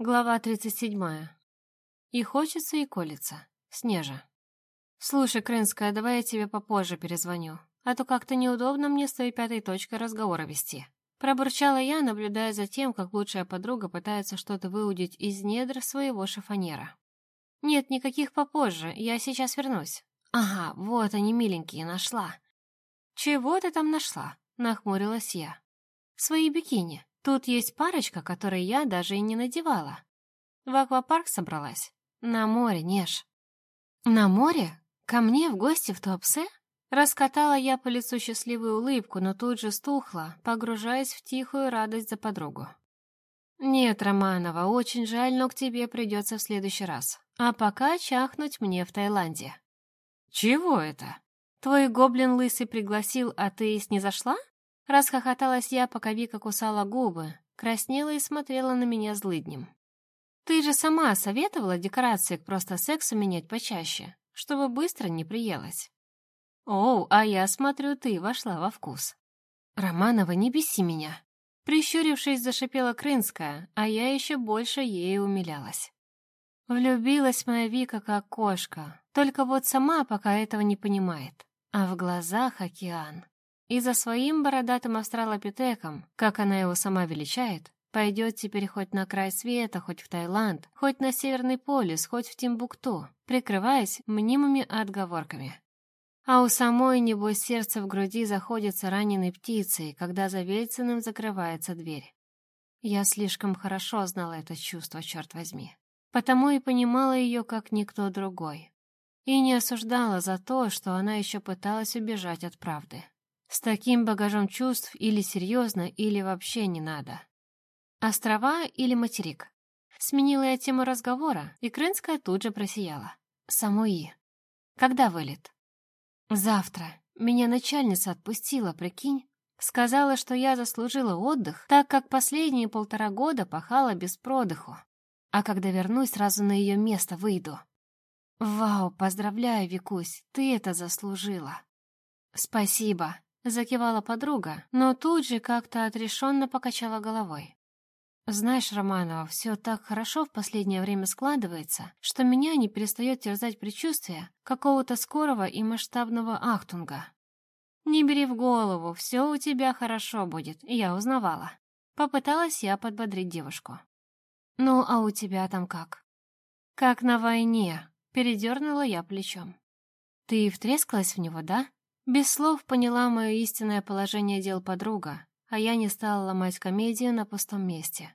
Глава 37. И хочется, и колется. Снежа. «Слушай, Крынская, давай я тебе попозже перезвоню, а то как-то неудобно мне с твоей пятой точкой разговора вести». Пробурчала я, наблюдая за тем, как лучшая подруга пытается что-то выудить из недр своего шифонера. «Нет, никаких попозже, я сейчас вернусь». «Ага, вот они, миленькие, нашла». «Чего ты там нашла?» — нахмурилась я. «Свои бикини. Тут есть парочка, которые я даже и не надевала. В аквапарк собралась. На море, Неж. На море? Ко мне в гости в Туапсе? Раскатала я по лицу счастливую улыбку, но тут же стухла, погружаясь в тихую радость за подругу. «Нет, Романова, очень жаль, но к тебе придется в следующий раз. А пока чахнуть мне в Таиланде». «Чего это?» «Твой гоблин лысый пригласил, а ты снизошла?» Расхохоталась я, пока Вика кусала губы, краснела и смотрела на меня злыднем. «Ты же сама советовала декорации к просто сексу менять почаще, чтобы быстро не приелось». «Оу, а я смотрю, ты вошла во вкус». «Романова, не беси меня!» Прищурившись, зашипела Крынская, а я еще больше ей умилялась. Влюбилась моя Вика как кошка, только вот сама пока этого не понимает, а в глазах океан. И за своим бородатым австралопитеком, как она его сама величает, пойдет теперь хоть на край света, хоть в Таиланд, хоть на Северный полюс, хоть в Тимбукту, прикрываясь мнимыми отговорками. А у самой, небось, сердце в груди заходится раненой птицей, когда за Вельциным закрывается дверь. Я слишком хорошо знала это чувство, черт возьми. Потому и понимала ее, как никто другой. И не осуждала за то, что она еще пыталась убежать от правды. С таким багажом чувств или серьезно, или вообще не надо. Острова или материк? Сменила я тему разговора, и Крынская тут же просияла. Самуи. Когда вылет? Завтра. Меня начальница отпустила, прикинь. Сказала, что я заслужила отдых, так как последние полтора года пахала без продыху. А когда вернусь, сразу на ее место выйду. Вау, поздравляю, Викусь, ты это заслужила. Спасибо. Закивала подруга, но тут же как-то отрешенно покачала головой. Знаешь, Романова, все так хорошо в последнее время складывается, что меня не перестает терзать предчувствие какого-то скорого и масштабного ахтунга. Не бери в голову, все у тебя хорошо будет, я узнавала. Попыталась я подбодрить девушку. Ну, а у тебя там как? Как на войне, передернула я плечом. Ты втрескалась в него, да? Без слов поняла мое истинное положение дел подруга, а я не стала ломать комедию на пустом месте.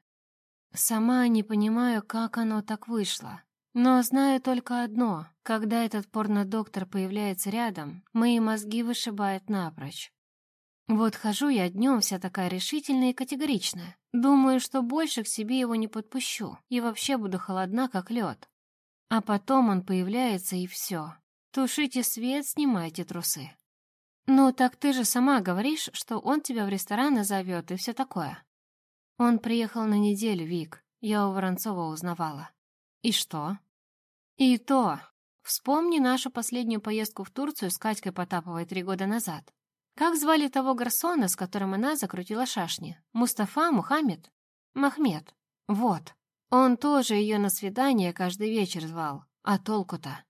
Сама не понимаю, как оно так вышло. Но знаю только одно. Когда этот порнодоктор появляется рядом, мои мозги вышибает напрочь. Вот хожу я днем вся такая решительная и категоричная. Думаю, что больше к себе его не подпущу и вообще буду холодна, как лед. А потом он появляется и все. Тушите свет, снимайте трусы. «Ну, так ты же сама говоришь, что он тебя в ресторан зовет и все такое». «Он приехал на неделю, Вик. Я у Воронцова узнавала». «И что?» «И то. Вспомни нашу последнюю поездку в Турцию с Катькой Потаповой три года назад. Как звали того гарсона, с которым она закрутила шашни? Мустафа, Мухаммед? Махмед. Вот. Он тоже ее на свидание каждый вечер звал. А толку-то?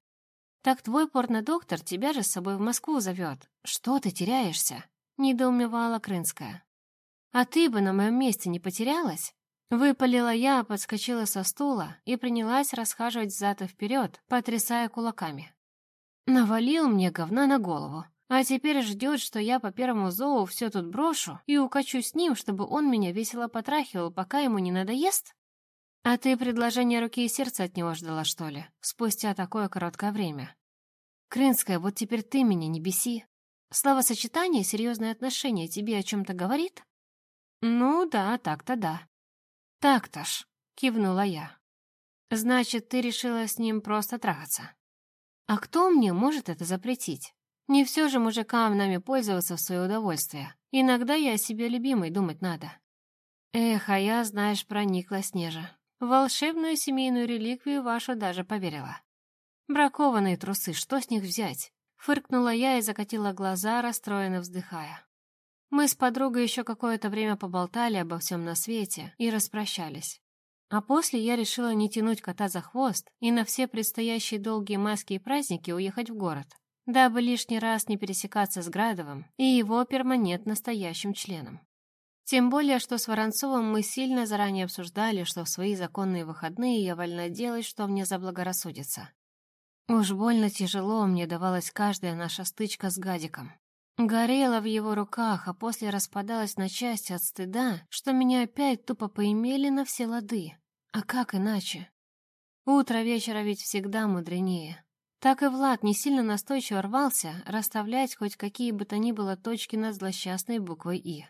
«Так твой порнодоктор тебя же с собой в Москву зовет. Что ты теряешься?» — недоумевала Крынская. «А ты бы на моем месте не потерялась?» Выпалила я, подскочила со стула и принялась расхаживать взад и вперед, потрясая кулаками. Навалил мне говна на голову, а теперь ждет, что я по первому зову все тут брошу и укачу с ним, чтобы он меня весело потрахивал, пока ему не надоест? «А ты предложение руки и сердца от него ждала, что ли? Спустя такое короткое время?» «Крынская, вот теперь ты меня не беси. Словосочетание «серьезное отношение» тебе о чем-то говорит?» «Ну да, так-то да». «Так-то ж», — кивнула я. «Значит, ты решила с ним просто трахаться?» «А кто мне может это запретить? Не все же мужикам нами пользоваться в свое удовольствие. Иногда я о себе любимой думать надо». «Эх, а я, знаешь, проникла снежа. Волшебную семейную реликвию вашу даже поверила. Бракованные трусы, что с них взять? Фыркнула я и закатила глаза, расстроенно вздыхая. Мы с подругой еще какое-то время поболтали обо всем на свете и распрощались. А после я решила не тянуть кота за хвост и на все предстоящие долгие майские праздники уехать в город, дабы лишний раз не пересекаться с Градовым и его перманентно стоящим членом. Тем более, что с Воронцовым мы сильно заранее обсуждали, что в свои законные выходные я вольна делать, что мне заблагорассудится. Уж больно тяжело мне давалась каждая наша стычка с гадиком. Горела в его руках, а после распадалась на части от стыда, что меня опять тупо поимели на все лады. А как иначе? Утро вечера ведь всегда мудренее. Так и Влад не сильно настойчиво рвался расставлять хоть какие бы то ни было точки над злосчастной буквой «И».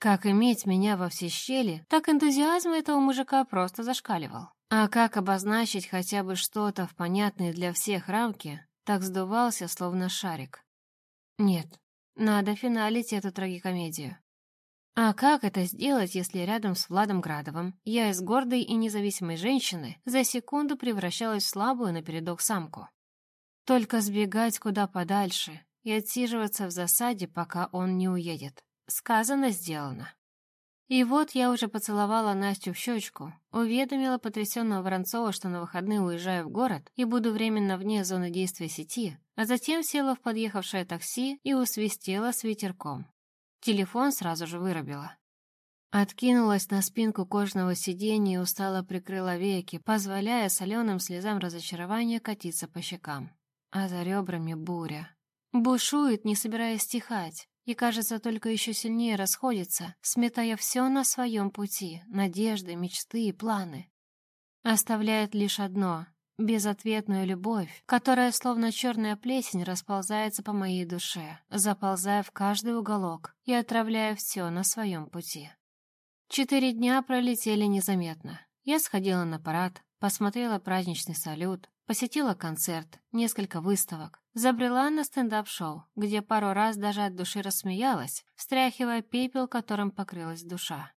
Как иметь меня во все щели, так энтузиазм этого мужика просто зашкаливал. А как обозначить хотя бы что-то в понятной для всех рамке, так сдувался, словно шарик. Нет, надо финалить эту трагикомедию. А как это сделать, если рядом с Владом Градовым я из гордой и независимой женщины за секунду превращалась в слабую напередок самку? Только сбегать куда подальше и отсиживаться в засаде, пока он не уедет. Сказано, сделано. И вот я уже поцеловала Настю в щечку, уведомила потрясенного Воронцова, что на выходные уезжаю в город и буду временно вне зоны действия сети, а затем села в подъехавшее такси и усвистела с ветерком. Телефон сразу же вырубила. Откинулась на спинку кожного сиденья и устало прикрыла веки, позволяя соленым слезам разочарования катиться по щекам. А за ребрами буря. Бушует, не собираясь стихать и, кажется, только еще сильнее расходится, сметая все на своем пути, надежды, мечты и планы. Оставляет лишь одно — безответную любовь, которая, словно черная плесень, расползается по моей душе, заползая в каждый уголок и отравляя все на своем пути. Четыре дня пролетели незаметно. Я сходила на парад, посмотрела праздничный салют, посетила концерт, несколько выставок, Забрела на стендап-шоу, где пару раз даже от души рассмеялась, встряхивая пепел, которым покрылась душа.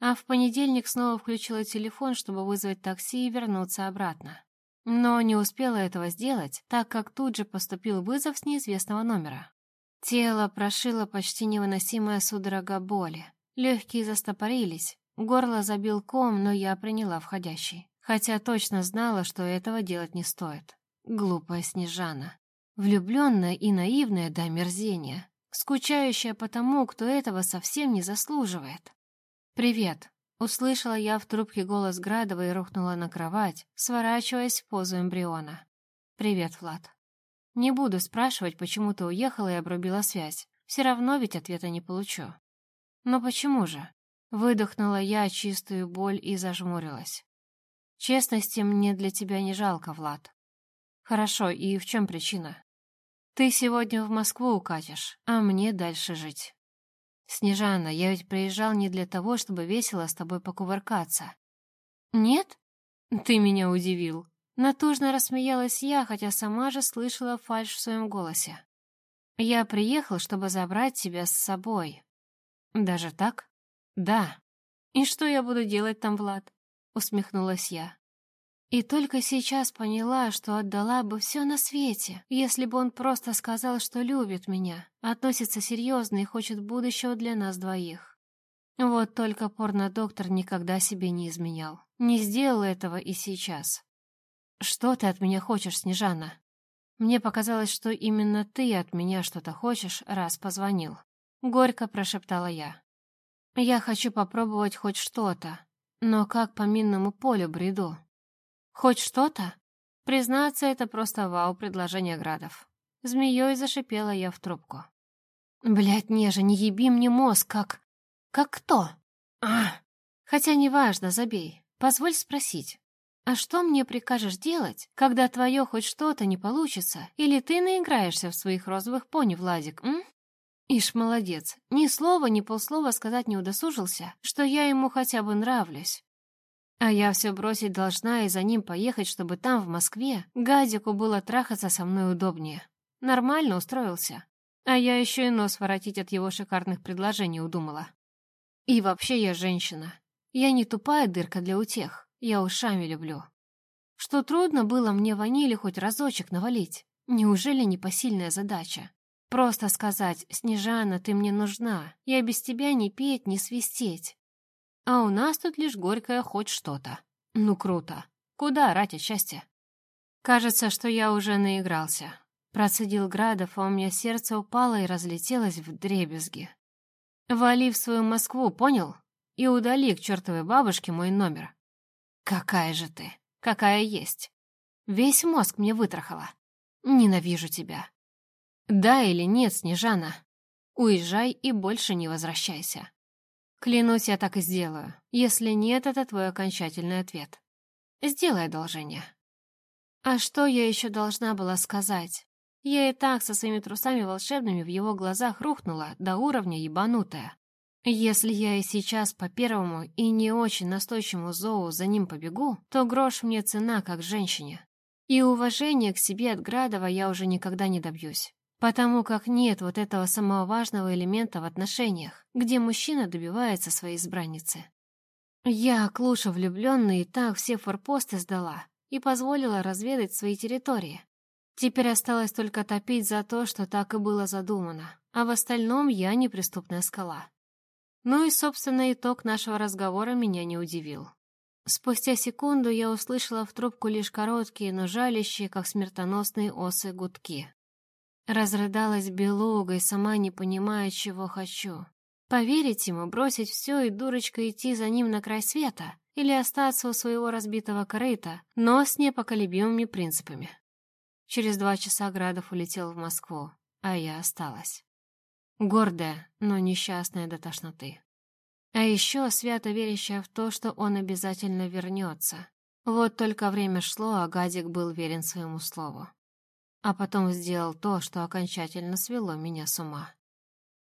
А в понедельник снова включила телефон, чтобы вызвать такси и вернуться обратно. Но не успела этого сделать, так как тут же поступил вызов с неизвестного номера. Тело прошило почти невыносимая судорога боли. Легкие застопорились, горло забил ком, но я приняла входящий. Хотя точно знала, что этого делать не стоит. Глупая Снежана. Влюбленная и наивная до омерзения, скучающая по тому, кто этого совсем не заслуживает. «Привет!» — услышала я в трубке голос Градова и рухнула на кровать, сворачиваясь в позу эмбриона. «Привет, Влад. Не буду спрашивать, почему ты уехала и обрубила связь. Все равно ведь ответа не получу». «Но почему же?» Выдохнула я чистую боль и зажмурилась. «Честности мне для тебя не жалко, Влад». «Хорошо, и в чем причина?» Ты сегодня в Москву укатишь, а мне дальше жить. Снежана, я ведь приезжал не для того, чтобы весело с тобой покувыркаться. Нет? Ты меня удивил. Натужно рассмеялась я, хотя сама же слышала фальшь в своем голосе. Я приехал, чтобы забрать тебя с собой. Даже так? Да. И что я буду делать там, Влад? Усмехнулась я. И только сейчас поняла, что отдала бы все на свете, если бы он просто сказал, что любит меня, относится серьезно и хочет будущего для нас двоих. Вот только порно-доктор никогда себе не изменял. Не сделал этого и сейчас. «Что ты от меня хочешь, Снежана?» Мне показалось, что именно ты от меня что-то хочешь, раз позвонил. Горько прошептала я. Я хочу попробовать хоть что-то, но как по минному полю бреду. Хоть что-то? Признаться, это просто вау предложение Градов. Змеей зашипела я в трубку. Блядь, Нежа, не еби мне мозг, как... Как кто? А, хотя неважно, забей. Позволь спросить. А что мне прикажешь делать, когда твое хоть что-то не получится, или ты наиграешься в своих розовых пони, Владик, м? Ишь, молодец, ни слова, ни полслова сказать не удосужился, что я ему хотя бы нравлюсь. А я все бросить должна и за ним поехать, чтобы там, в Москве, Гадику было трахаться со мной удобнее. Нормально устроился. А я еще и нос воротить от его шикарных предложений удумала. И вообще я женщина. Я не тупая дырка для утех. Я ушами люблю. Что трудно было мне ванили хоть разочек навалить. Неужели непосильная задача? Просто сказать «Снежана, ты мне нужна. Я без тебя не петь, не свистеть». А у нас тут лишь горькое хоть что-то. Ну, круто. Куда орать от счастья? Кажется, что я уже наигрался. Процедил Градов, а у меня сердце упало и разлетелось в дребезги. Вали в свою Москву, понял? И удали к чертовой бабушке мой номер. Какая же ты, какая есть. Весь мозг мне вытрахала. Ненавижу тебя. Да или нет, Снежана? Уезжай и больше не возвращайся. Клянусь, я так и сделаю. Если нет, это твой окончательный ответ. Сделай одолжение. А что я еще должна была сказать? Я и так со своими трусами волшебными в его глазах рухнула до уровня ебанутая. Если я и сейчас по первому и не очень настойчивому зову за ним побегу, то грош мне цена как женщине. И уважения к себе от Градова я уже никогда не добьюсь. Потому как нет вот этого самого важного элемента в отношениях, где мужчина добивается своей избранницы. Я, Клуша влюбленный, и так все форпосты сдала и позволила разведать свои территории. Теперь осталось только топить за то, что так и было задумано, а в остальном я неприступная скала. Ну и, собственно, итог нашего разговора меня не удивил. Спустя секунду я услышала в трубку лишь короткие, но жалящие, как смертоносные осы, гудки. Разрыдалась белугой, сама не понимая, чего хочу. Поверить ему, бросить все и дурочка идти за ним на край света или остаться у своего разбитого корыта, но с непоколебимыми принципами. Через два часа Градов улетел в Москву, а я осталась. Гордая, но несчастная до тошноты. А еще свято верящая в то, что он обязательно вернется. Вот только время шло, а Гадик был верен своему слову. А потом сделал то, что окончательно свело меня с ума.